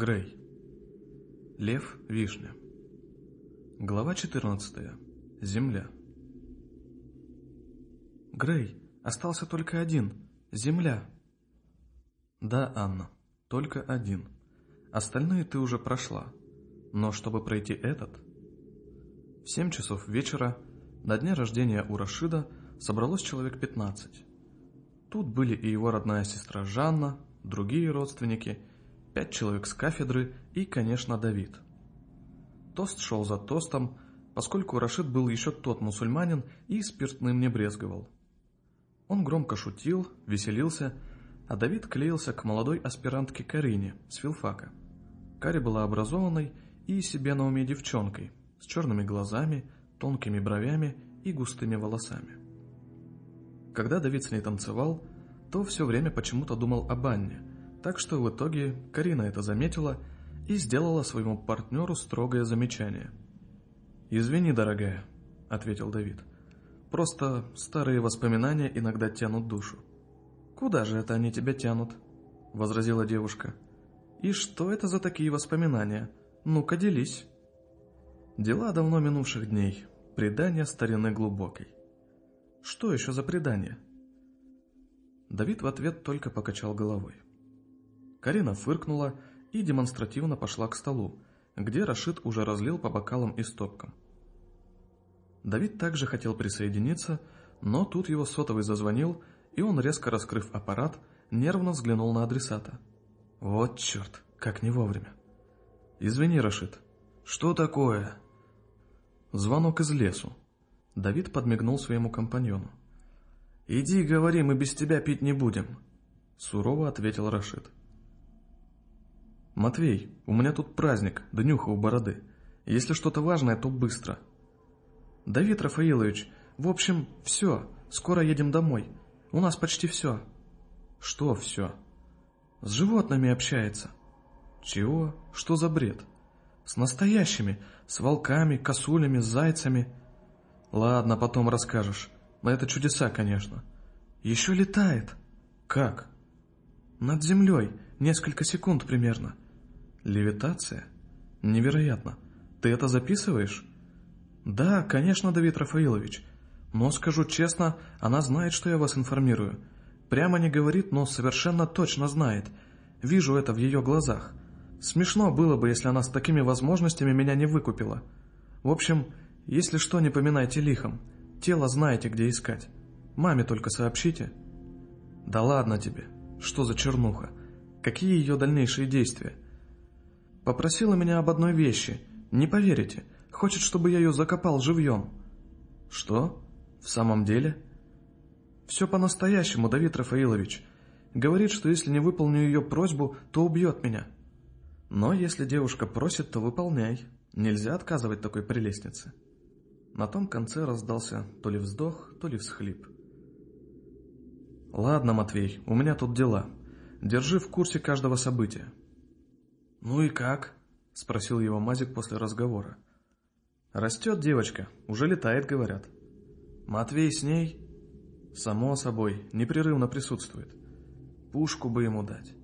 Грей. Лев Вишня. Глава 14. Земля. Грей, остался только один. Земля. Да, Анна, только один. Остальные ты уже прошла. Но чтобы пройти этот... В семь часов вечера на дне рождения у Рашида собралось человек 15. Тут были и его родная сестра Жанна, другие родственники, пять человек с кафедры и, конечно, Давид. Тост шел за тостом, поскольку Рашид был еще тот мусульманин и спиртным не брезговал. Он громко шутил, веселился, а Давид клеился к молодой аспирантке Карине с филфака. Кари была образованной и себе на уме девчонкой, с черными глазами, тонкими бровями и густыми волосами. Когда Давид с ней танцевал, то все время почему-то думал об Анне, так что в итоге Карина это заметила и сделала своему партнеру строгое замечание. «Извини, дорогая», — ответил Давид. «Просто старые воспоминания иногда тянут душу». «Куда же это они тебя тянут?» — возразила девушка. «И что это за такие воспоминания? Ну-ка, делись». Дела давно минувших дней, предание старины глубокой. Что еще за предание? Давид в ответ только покачал головой. Карина фыркнула и демонстративно пошла к столу, где Рашид уже разлил по бокалам и стопкам. Давид также хотел присоединиться, но тут его сотовый зазвонил, и он, резко раскрыв аппарат, нервно взглянул на адресата. «Вот черт, как не вовремя!» «Извини, Рашид». «Что такое?» Звонок из лесу. Давид подмигнул своему компаньону. «Иди, говори, мы без тебя пить не будем», — сурово ответил Рашид. «Матвей, у меня тут праздник, днюха у бороды. Если что-то важное, то быстро». «Давид Рафаилович, в общем, все, скоро едем домой. У нас почти все». «Что все?» «С животными общается». «Чего? Что за бред?» «С настоящими, с волками, косулями, с зайцами». «Ладно, потом расскажешь. Но это чудеса, конечно». «Еще летает». «Как?» «Над землей, несколько секунд примерно». Левитация? Невероятно. Ты это записываешь? Да, конечно, Давид Рафаилович. Но скажу честно, она знает, что я вас информирую. Прямо не говорит, но совершенно точно знает. Вижу это в ее глазах. Смешно было бы, если она с такими возможностями меня не выкупила. В общем, если что, не поминайте лихом. Тело знаете, где искать. Маме только сообщите. Да ладно тебе. Что за чернуха? Какие ее дальнейшие действия? Попросила меня об одной вещи. Не поверите, хочет, чтобы я ее закопал живьем. Что? В самом деле? Все по-настоящему, Давид Рафаилович. Говорит, что если не выполню ее просьбу, то убьет меня. Но если девушка просит, то выполняй. Нельзя отказывать такой прелестнице. На том конце раздался то ли вздох, то ли всхлип. «Ладно, Матвей, у меня тут дела. Держи в курсе каждого события. «Ну и как?» — спросил его Мазик после разговора. «Растет девочка, уже летает, говорят». «Матвей с ней?» «Само собой, непрерывно присутствует. Пушку бы ему дать».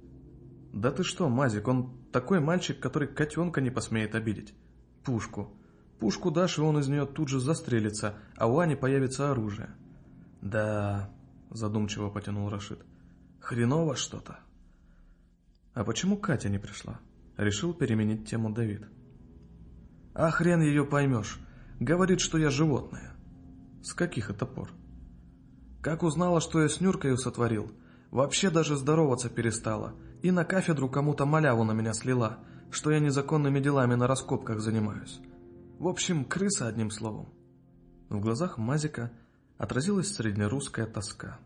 «Да ты что, Мазик, он такой мальчик, который котенка не посмеет обидеть. Пушку. Пушку дашь, и он из нее тут же застрелится, а у Ани появится оружие». «Да...» — задумчиво потянул Рашид. «Хреново что-то». «А почему Катя не пришла?» Решил переменить тему Давид. «А хрен ее поймешь. Говорит, что я животное». «С каких это пор?» «Как узнала, что я с Нюркою сотворил, вообще даже здороваться перестала, и на кафедру кому-то маляву на меня слила, что я незаконными делами на раскопках занимаюсь. В общем, крыса одним словом». В глазах Мазика отразилась среднерусская тоска.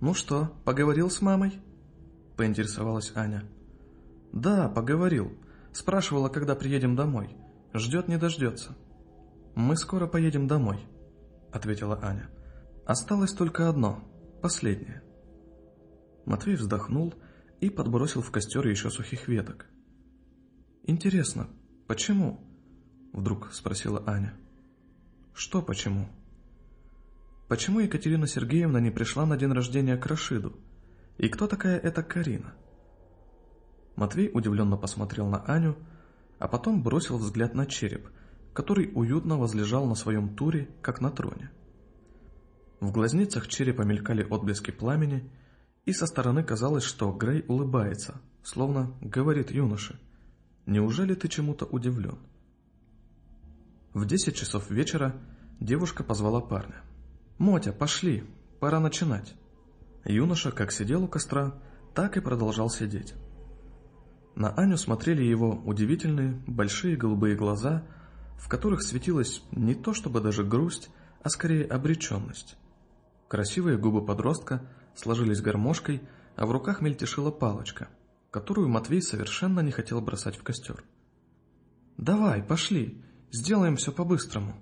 «Ну что, поговорил с мамой?» – поинтересовалась Аня. «Да, поговорил. Спрашивала, когда приедем домой. Ждет не дождется». «Мы скоро поедем домой», — ответила Аня. «Осталось только одно, последнее». Матвей вздохнул и подбросил в костер еще сухих веток. «Интересно, почему?» — вдруг спросила Аня. «Что почему?» «Почему Екатерина Сергеевна не пришла на день рождения к Рашиду? И кто такая эта Карина?» Матвей удивленно посмотрел на Аню, а потом бросил взгляд на череп, который уютно возлежал на своем туре, как на троне. В глазницах черепа мелькали отблески пламени, и со стороны казалось, что Грей улыбается, словно говорит юноше, «Неужели ты чему-то удивлен?» В десять часов вечера девушка позвала парня. «Мотя, пошли, пора начинать». Юноша как сидел у костра, так и продолжал сидеть. На Аню смотрели его удивительные, большие голубые глаза, в которых светилась не то чтобы даже грусть, а скорее обреченность. Красивые губы подростка сложились гармошкой, а в руках мельтешила палочка, которую Матвей совершенно не хотел бросать в костер. «Давай, пошли, сделаем все по-быстрому».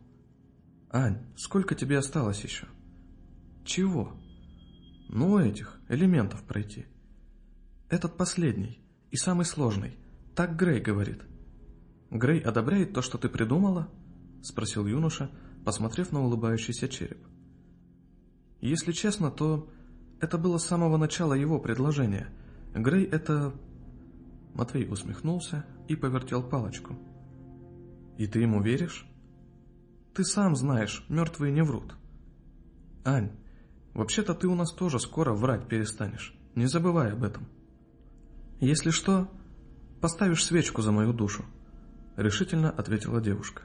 «Ань, сколько тебе осталось еще?» «Чего?» «Ну, этих, элементов пройти». «Этот последний, и самый сложный, так Грей говорит». «Грей одобряет то, что ты придумала?» — спросил юноша, посмотрев на улыбающийся череп. Если честно, то это было с самого начала его предложения. Грей это... Матвей усмехнулся и повертел палочку. «И ты ему веришь?» «Ты сам знаешь, мертвые не врут». «Ань, вообще-то ты у нас тоже скоро врать перестанешь. Не забывай об этом». «Если что, поставишь свечку за мою душу», — решительно ответила девушка.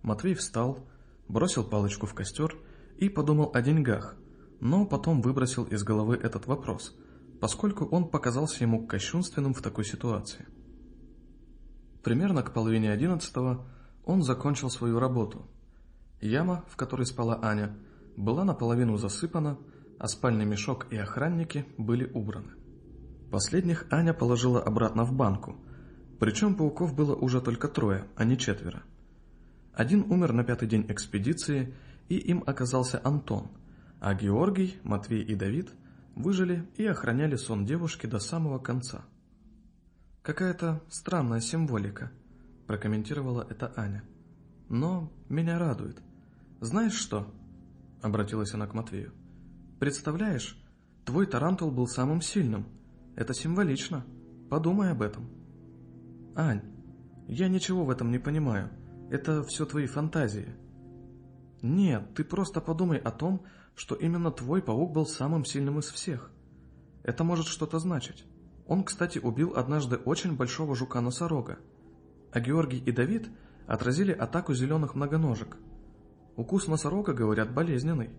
Матвей встал, бросил палочку в костер и подумал о деньгах, но потом выбросил из головы этот вопрос, поскольку он показался ему кощунственным в такой ситуации. Примерно к половине одиннадцатого он закончил свою работу. Яма, в которой спала Аня, была наполовину засыпана, а спальный мешок и охранники были убраны. Последних Аня положила обратно в банку, причем пауков было уже только трое, а не четверо. Один умер на пятый день экспедиции, и им оказался Антон, а Георгий, Матвей и Давид выжили и охраняли сон девушки до самого конца. «Какая-то странная символика», – прокомментировала это Аня. «Но меня радует. Знаешь что?» – обратилась она к Матвею. «Представляешь, твой тарантул был самым сильным. Это символично. Подумай об этом». «Ань, я ничего в этом не понимаю. Это все твои фантазии». «Нет, ты просто подумай о том, что именно твой паук был самым сильным из всех. Это может что-то значить. Он, кстати, убил однажды очень большого жука-носорога. А Георгий и Давид отразили атаку зеленых многоножек. Укус носорога, говорят, болезненный.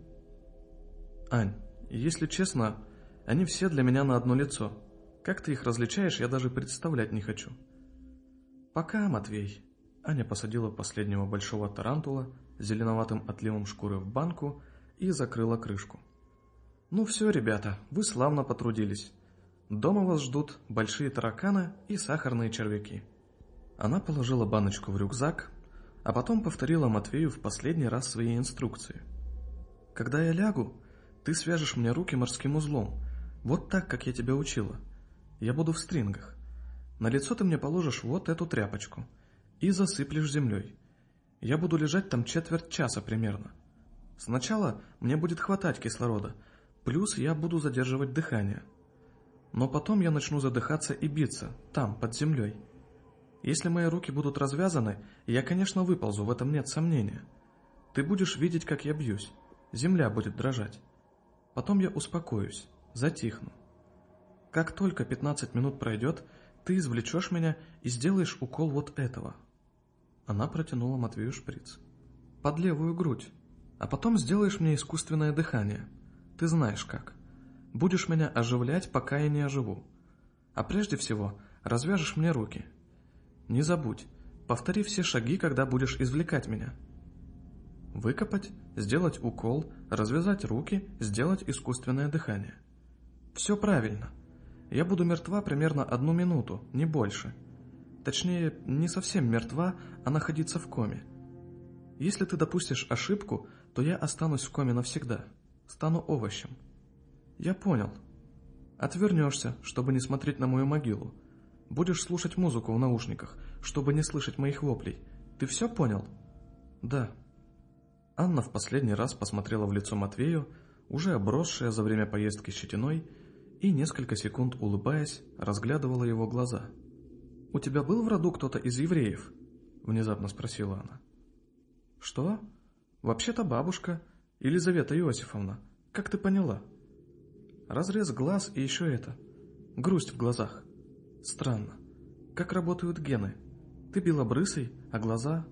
Ань, если честно, они все для меня на одно лицо. Как ты их различаешь, я даже представлять не хочу. Пока, Матвей. Аня посадила последнего большого тарантула зеленоватым отливом шкуры в банку и закрыла крышку. «Ну все, ребята, вы славно потрудились. Дома вас ждут большие тараканы и сахарные червяки». Она положила баночку в рюкзак, а потом повторила Матвею в последний раз свои инструкции. «Когда я лягу, ты свяжешь мне руки морским узлом, вот так, как я тебя учила. Я буду в стрингах. На лицо ты мне положишь вот эту тряпочку и засыплешь землей. Я буду лежать там четверть часа примерно. Сначала мне будет хватать кислорода, плюс я буду задерживать дыхание. Но потом я начну задыхаться и биться, там, под землей. Если мои руки будут развязаны, я, конечно, выползу, в этом нет сомнения. Ты будешь видеть, как я бьюсь. Земля будет дрожать. Потом я успокоюсь, затихну. Как только 15 минут пройдет, ты извлечешь меня и сделаешь укол вот этого. Она протянула Матвею шприц. Под левую грудь. А потом сделаешь мне искусственное дыхание. Ты знаешь как. Будешь меня оживлять, пока я не оживу. А прежде всего, развяжешь мне руки. Не забудь, повтори все шаги, когда будешь извлекать меня. Выкопать, сделать укол, развязать руки, сделать искусственное дыхание. Все правильно. Я буду мертва примерно одну минуту, не больше. Точнее, не совсем мертва, а находиться в коме. Если ты допустишь ошибку, то я останусь в коме навсегда. Стану овощем. Я понял. Отвернешься, чтобы не смотреть на мою могилу. Будешь слушать музыку в наушниках, чтобы не слышать моих воплей. Ты все понял? Да. Анна в последний раз посмотрела в лицо Матвею, уже обросшая за время поездки щетиной, и несколько секунд, улыбаясь, разглядывала его глаза. «У тебя был в роду кто-то из евреев?» — внезапно спросила она. «Что? Вообще-то бабушка, Елизавета Иосифовна. Как ты поняла?» «Разрез глаз и еще это. Грусть в глазах. Странно. Как работают гены? Ты белобрысый, а глаза...»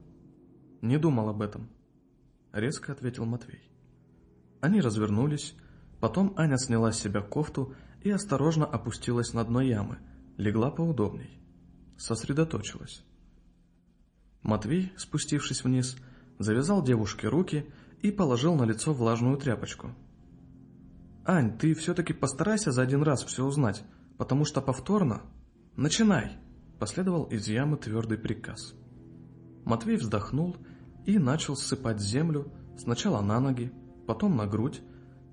«Не думал об этом», — резко ответил Матвей. Они развернулись, потом Аня сняла с себя кофту и осторожно опустилась на дно ямы, легла поудобней. Сосредоточилась. Матвей, спустившись вниз, завязал девушке руки и положил на лицо влажную тряпочку. «Ань, ты все-таки постарайся за один раз все узнать, потому что повторно...» «Начинай!» — последовал из ямы твердый приказ. Матвей вздохнул и начал ссыпать землю сначала на ноги, потом на грудь,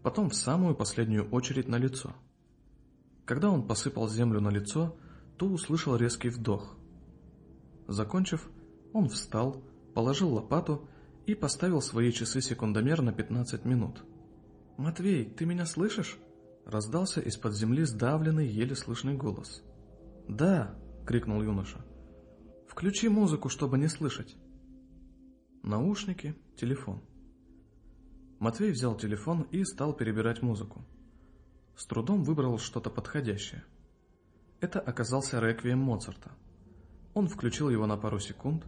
потом в самую последнюю очередь на лицо. Когда он посыпал землю на лицо, то услышал резкий вдох. Закончив, он встал, положил лопату и поставил свои часы-секундомер на 15 минут. «Матвей, ты меня слышишь?» Раздался из-под земли сдавленный, еле слышный голос. «Да!» — крикнул юноша. «Включи музыку, чтобы не слышать». Наушники, телефон. Матвей взял телефон и стал перебирать музыку. С трудом выбрал что-то подходящее. Это оказался реквием Моцарта. Он включил его на пару секунд,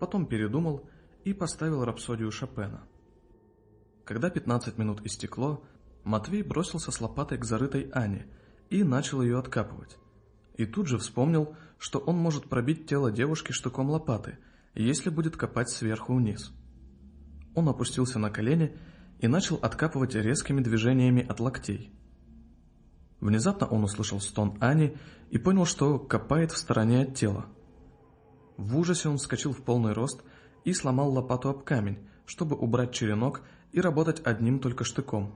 потом передумал и поставил рапсодию Шопена. Когда 15 минут истекло, Матвей бросился с лопатой к зарытой Ане и начал ее откапывать. И тут же вспомнил, что он может пробить тело девушки штуком лопаты, если будет копать сверху вниз. Он опустился на колени и начал откапывать резкими движениями от локтей. Внезапно он услышал стон Ани и понял, что копает в стороне от тела. В ужасе он вскочил в полный рост и сломал лопату об камень, чтобы убрать черенок и работать одним только штыком.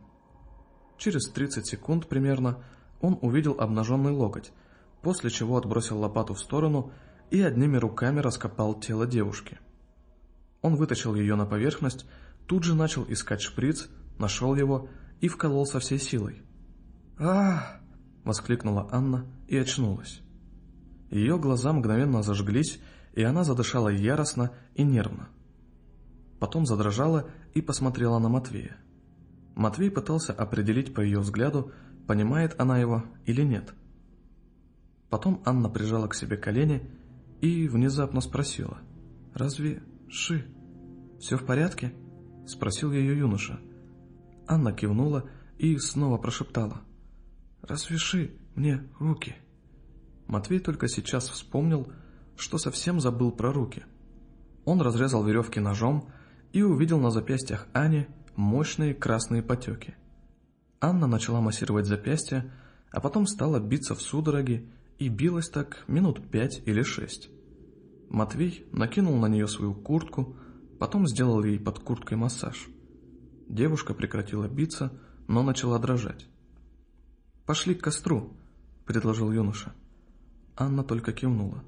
Через 30 секунд примерно он увидел обнаженный локоть, после чего отбросил лопату в сторону и одними руками раскопал тело девушки. Он вытащил ее на поверхность, тут же начал искать шприц, нашел его и вколол со всей силой. А воскликнула Анна и очнулась. Ее глаза мгновенно зажглись, и она задышала яростно и нервно. Потом задрожала и посмотрела на Матвея. Матвей пытался определить по ее взгляду, понимает она его или нет. Потом Анна прижала к себе колени и внезапно спросила. «Разве Ши? Все в порядке?» – спросил ее юноша. Анна кивнула и снова прошептала. «Развеши мне руки». Матвей только сейчас вспомнил, что совсем забыл про руки. Он разрезал веревки ножом и увидел на запястьях Ани мощные красные потеки. Анна начала массировать запястья, а потом стала биться в судороги и билась так минут пять или шесть. Матвей накинул на нее свою куртку, потом сделал ей под курткой массаж. Девушка прекратила биться, но начала дрожать. «Пошли к костру», — предложил юноша. Анна только кивнула.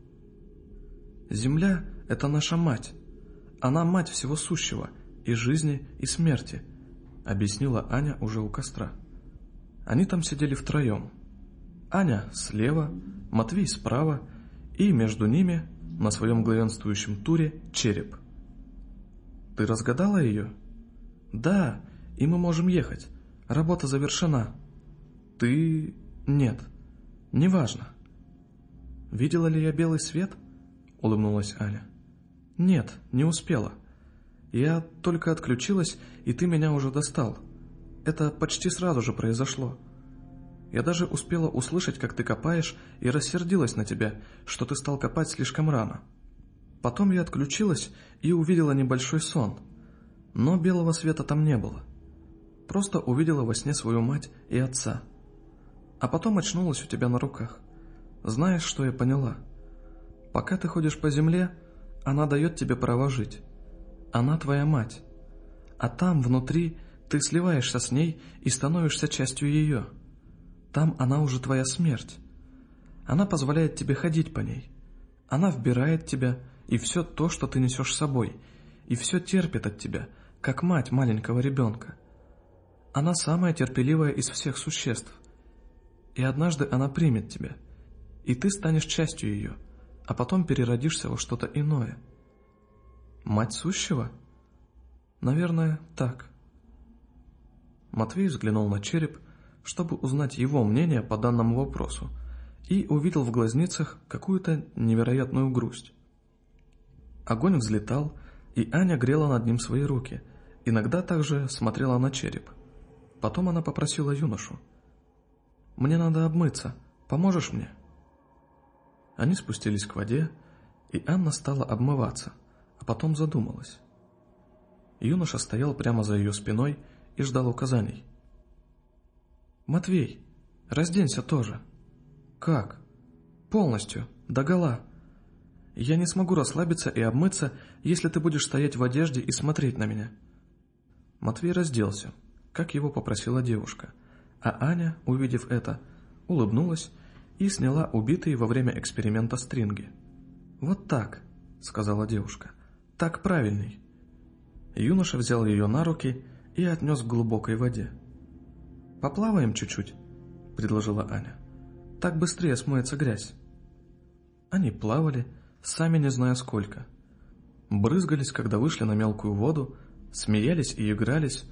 Земля — это наша мать. Она мать всего сущего, и жизни, и смерти, — объяснила Аня уже у костра. Они там сидели втроем. Аня слева, Матвей справа, и между ними, на своем главенствующем туре, череп. «Ты разгадала ее?» «Да, и мы можем ехать. Работа завершена». «Ты...» «Нет. Неважно». «Видела ли я белый свет?» — улыбнулась Аня. «Нет, не успела. Я только отключилась, и ты меня уже достал. Это почти сразу же произошло. Я даже успела услышать, как ты копаешь, и рассердилась на тебя, что ты стал копать слишком рано. Потом я отключилась и увидела небольшой сон, но белого света там не было. Просто увидела во сне свою мать и отца. А потом очнулась у тебя на руках. Знаешь, что я поняла?» Пока ты ходишь по земле, она дает тебе право жить. Она твоя мать. А там, внутри, ты сливаешься с ней и становишься частью ее. Там она уже твоя смерть. Она позволяет тебе ходить по ней. Она вбирает тебя и все то, что ты несешь с собой, и все терпит от тебя, как мать маленького ребенка. Она самая терпеливая из всех существ. И однажды она примет тебя, и ты станешь частью ее, а потом переродишься во что-то иное. Мать сущего? Наверное, так. Матвей взглянул на череп, чтобы узнать его мнение по данному вопросу, и увидел в глазницах какую-то невероятную грусть. Огонь взлетал, и Аня грела над ним свои руки, иногда также смотрела на череп. Потом она попросила юношу. «Мне надо обмыться, поможешь мне?» Они спустились к воде, и Анна стала обмываться, а потом задумалась. Юноша стоял прямо за ее спиной и ждал указаний. «Матвей, разденься тоже». «Как?» «Полностью, догола. Я не смогу расслабиться и обмыться, если ты будешь стоять в одежде и смотреть на меня». Матвей разделся, как его попросила девушка, а Аня, увидев это, улыбнулась и сняла убитые во время эксперимента стринги. «Вот так», — сказала девушка, — «так правильней». Юноша взял ее на руки и отнес к глубокой воде. «Поплаваем чуть-чуть», — предложила Аня. «Так быстрее смоется грязь». Они плавали, сами не зная сколько. Брызгались, когда вышли на мелкую воду, смеялись и игрались,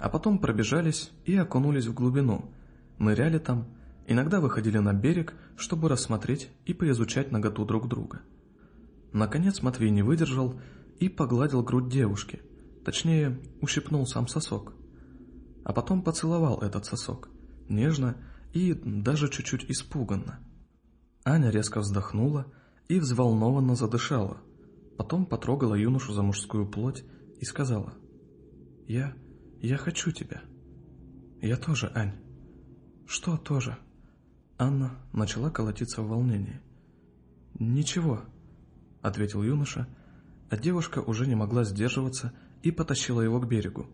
а потом пробежались и окунулись в глубину, ныряли там, Иногда выходили на берег, чтобы рассмотреть и поизучать наготу друг друга. Наконец Матвей не выдержал и погладил грудь девушки, точнее, ущипнул сам сосок. А потом поцеловал этот сосок, нежно и даже чуть-чуть испуганно. Аня резко вздохнула и взволнованно задышала, потом потрогала юношу за мужскую плоть и сказала, «Я... я хочу тебя». «Я тоже, Ань». «Что тоже?» Анна начала колотиться в волнении. «Ничего», — ответил юноша, а девушка уже не могла сдерживаться и потащила его к берегу.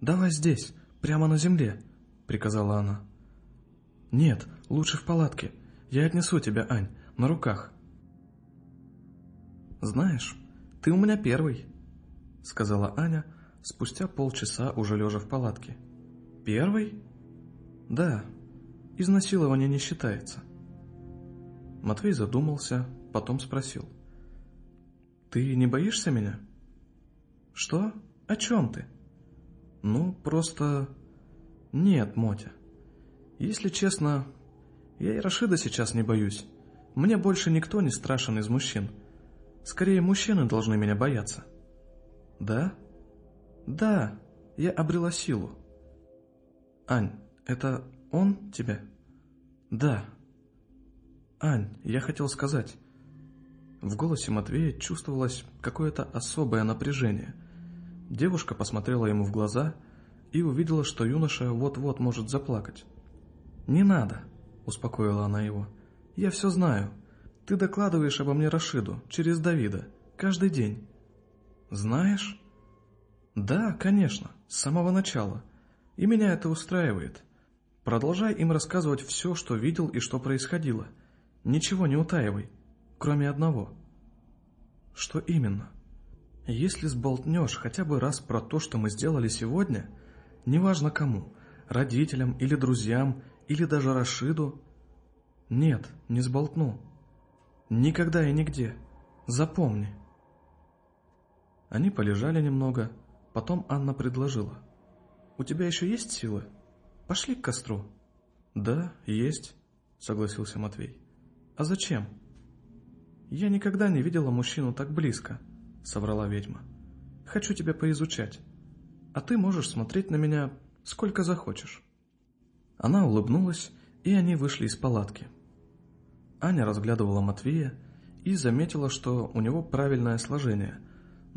«Давай здесь, прямо на земле», — приказала она. «Нет, лучше в палатке. Я отнесу тебя, Ань, на руках». «Знаешь, ты у меня первый», — сказала Аня спустя полчаса уже лежа в палатке. «Первый?» «Да, Изнасилование не считается. Матвей задумался, потом спросил. «Ты не боишься меня?» «Что? О чем ты?» «Ну, просто...» «Нет, Мотя. Если честно, я и Рашида сейчас не боюсь. Мне больше никто не страшен из мужчин. Скорее, мужчины должны меня бояться». «Да?» «Да, я обрела силу». «Ань, это он тебя? Да. Ань, я хотел сказать. В голосе Матвея чувствовалось какое-то особое напряжение. Девушка посмотрела ему в глаза и увидела, что юноша вот-вот может заплакать. «Не надо», — успокоила она его. «Я все знаю. Ты докладываешь обо мне Рашиду, через Давида, каждый день». «Знаешь?» «Да, конечно, с самого начала. И меня это устраивает. Продолжай им рассказывать все, что видел и что происходило. Ничего не утаивай, кроме одного. Что именно? Если сболтнешь хотя бы раз про то, что мы сделали сегодня, неважно кому, родителям или друзьям, или даже Рашиду, нет, не сболтну. Никогда и нигде. Запомни. Они полежали немного, потом Анна предложила. «У тебя еще есть силы?» Пошли к костру. Да, есть, согласился Матвей. А зачем? Я никогда не видела мужчину так близко, соврала ведьма. Хочу тебя поизучать. А ты можешь смотреть на меня сколько захочешь. Она улыбнулась, и они вышли из палатки. Аня разглядывала Матвея и заметила, что у него правильное сложение,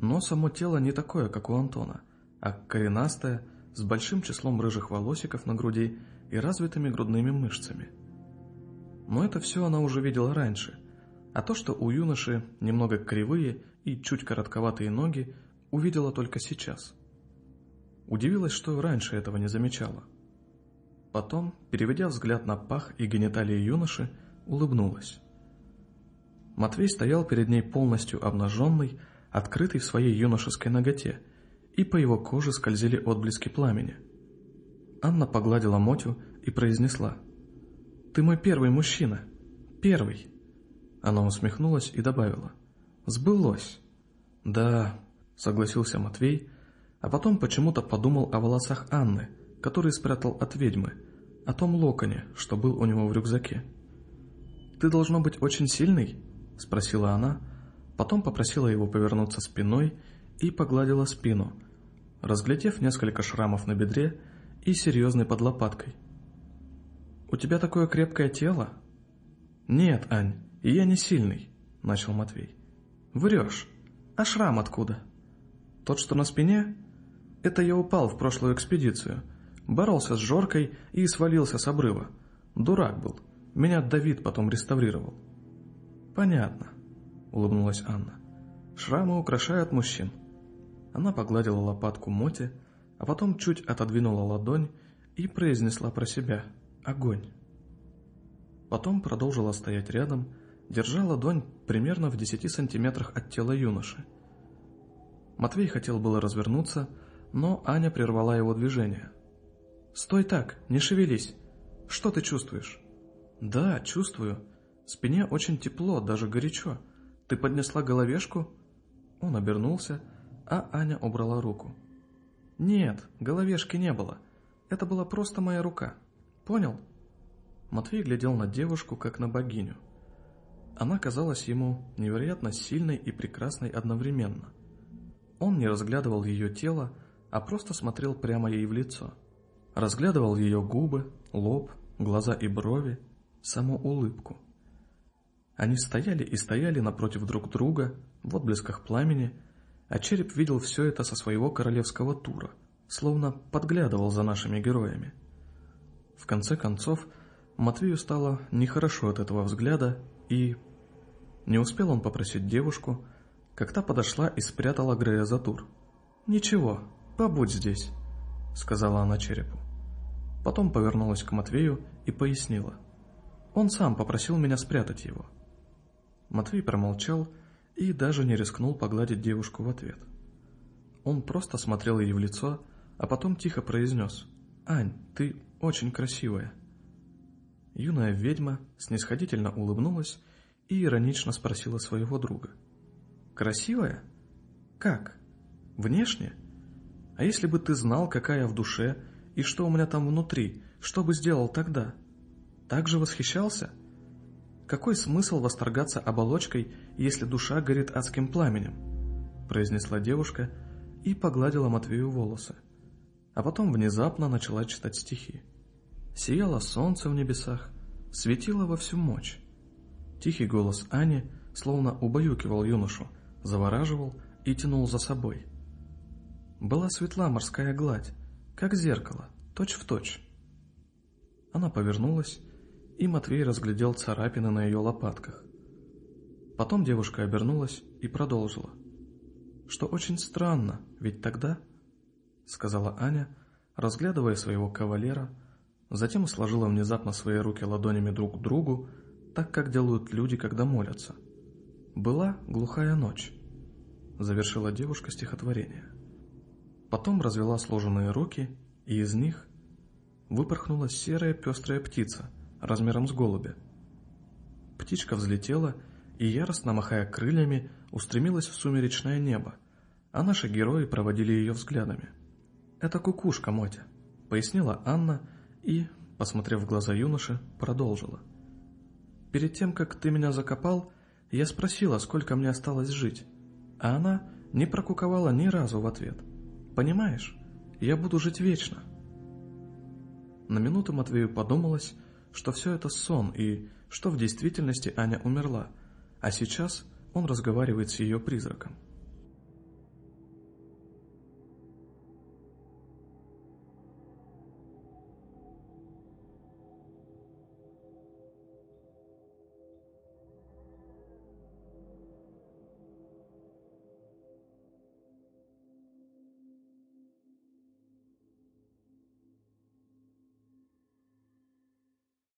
но само тело не такое, как у Антона, а коренастое, с большим числом рыжих волосиков на груди и развитыми грудными мышцами. Но это все она уже видела раньше, а то, что у юноши немного кривые и чуть коротковатые ноги, увидела только сейчас. Удивилась, что раньше этого не замечала. Потом, переведя взгляд на пах и гениталии юноши, улыбнулась. Матвей стоял перед ней полностью обнаженный, открытый в своей юношеской ноготе, и по его коже скользили отблески пламени. Анна погладила Мотю и произнесла. Ты мой первый мужчина. Первый. Она усмехнулась и добавила. Сбылось. Да, согласился Матвей, а потом почему-то подумал о волосах Анны, которые спрятал от ведьмы, о том локоне, что был у него в рюкзаке. «Ты должно быть очень сильный?» – спросила она, потом попросила его повернуться спиной и погладила спину, разглядев несколько шрамов на бедре и серьезный под лопаткой. «У тебя такое крепкое тело?» «Нет, Ань, я не сильный», – начал Матвей. «Врешь. А шрам откуда?» «Тот, что на спине?» «Это я упал в прошлую экспедицию. Боролся с Жоркой и свалился с обрыва. Дурак был. Меня Давид потом реставрировал». «Понятно», — улыбнулась Анна. «Шрамы украшают мужчин». Она погладила лопатку Моти, а потом чуть отодвинула ладонь и произнесла про себя «Огонь». Потом продолжила стоять рядом, держа ладонь примерно в десяти сантиметрах от тела юноши. Матвей хотел было развернуться, но Аня прервала его движение. «Стой так, не шевелись. Что ты чувствуешь?» «Да, чувствую. Спине очень тепло, даже горячо. Ты поднесла головешку?» Он обернулся, а Аня убрала руку. «Нет, головешки не было. Это была просто моя рука. Понял?» Матвей глядел на девушку, как на богиню. Она казалась ему невероятно сильной и прекрасной одновременно. Он не разглядывал ее тело, а просто смотрел прямо ей в лицо. Разглядывал ее губы, лоб, глаза и брови, саму улыбку. Они стояли и стояли напротив друг друга в отблесках пламени, а череп видел все это со своего королевского тура, словно подглядывал за нашими героями. В конце концов, Матвею стало нехорошо от этого взгляда, и... Не успел он попросить девушку, как та подошла и спрятала Грея за тур. «Ничего, побудь здесь», — сказала она черепу. Потом повернулась к Матвею и пояснила. «Он сам попросил меня спрятать его». Матвей промолчал и даже не рискнул погладить девушку в ответ. Он просто смотрел ей в лицо, а потом тихо произнес «Ань, ты очень красивая». Юная ведьма снисходительно улыбнулась и иронично спросила своего друга. «Красивая? Как? Внешне? А если бы ты знал, какая в душе и что у меня там внутри, что бы сделал тогда? Так же восхищался? Какой смысл восторгаться оболочкой, если душа горит адским пламенем?» произнесла девушка и погладила Матвею волосы, а потом внезапно начала читать стихи. Сияло солнце в небесах, светило во всю мощь. Тихий голос Ани словно убаюкивал юношу, завораживал и тянул за собой. Была светла морская гладь, как зеркало, точь в точь. Она повернулась, и Матвей разглядел царапины на ее лопатках. Потом девушка обернулась и продолжила. «Что очень странно, ведь тогда...» — сказала Аня, разглядывая своего кавалера, Затем сложила внезапно свои руки ладонями друг к другу, так как делают люди, когда молятся. «Была глухая ночь», — завершила девушка стихотворение. Потом развела сложенные руки, и из них выпорхнула серая пестрая птица размером с голубя. Птичка взлетела и, яростно махая крыльями, устремилась в сумеречное небо, а наши герои проводили ее взглядами. «Это кукушка, Мотя», — пояснила Анна, — и, посмотрев в глаза юноши, продолжила. «Перед тем, как ты меня закопал, я спросила, сколько мне осталось жить, а она не прокуковала ни разу в ответ. Понимаешь, я буду жить вечно». На минуту Матвею подумалось, что все это сон и что в действительности Аня умерла, а сейчас он разговаривает с ее призраком.